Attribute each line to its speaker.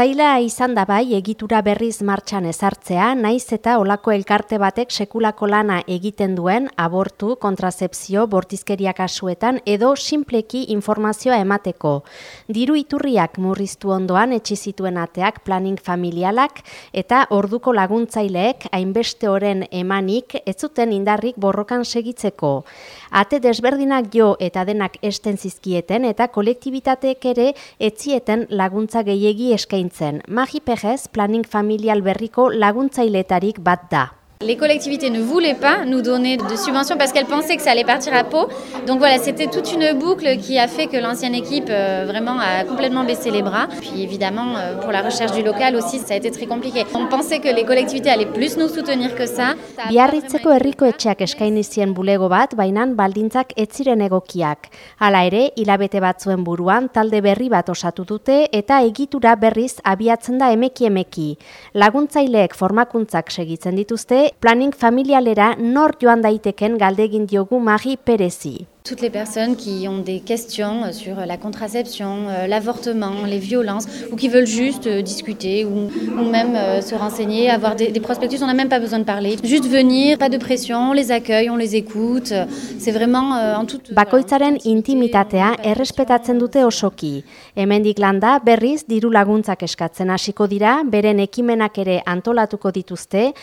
Speaker 1: Zaila izan da bai egitura berriz martxan ezartzea, naiz eta olako elkarte batek sekulako lana egiten duen abortu, kontrazepzio, bortizkeria kasuetan edo simpleki informazioa emateko. Diru iturriak murriztu ondoan etxizituen ateak planning familialak eta orduko laguntzaileek hainbeste oren emanik ez zuten indarrik borrokan segitzeko. Ate desberdinak jo eta denak esten zizkieten eta kolektibitateek ere etzieten laguntza gehiegi eskain eskaintzen. Magi Perez planning familial berriko laguntzailetarik bat da.
Speaker 2: Les collectivités ne voulaient pas nous donner de subventions parce qu'elles pensaient que ça allait partir à Pau. Donc voilà, c'était toute une boucle qui a fait que l'ancienne équipe euh, vraiment a complètement baissé les bras. Puis évidemment, euh, pour la recherche du local aussi, ça a été très compliqué. On pensait que les collectivités allaient plus nous soutenir que ça.
Speaker 1: Biarritzeko herriko etxeak eskaini zien bulego bat, bainan baldintzak ez ziren egokiak. Hala ere, hilabete batzuen buruan talde berri bat osatu dute eta egitura berriz abiatzen da emeki emeki. Laguntzaileek formakuntzak segitzen dituzte planning familialera nor joan daiteken galdegin diogu Mari Perezi.
Speaker 2: Toutes les personnes qui ont des questions sur la contraception, euh, l'avortement, les violences, ou qui veulent juste euh, discuter ou, ou même euh, se renseigner, avoir des, des prospectus, on n'a même pas besoin de parler. Juste venir, pas de pression, on les accueille, on les écoute. C'est vraiment en toute...
Speaker 1: Bakoitzaren intimitatea errespetatzen dute osoki. Hemendik landa berriz diru laguntzak eskatzen hasiko dira, beren ekimenak ere antolatuko dituzte,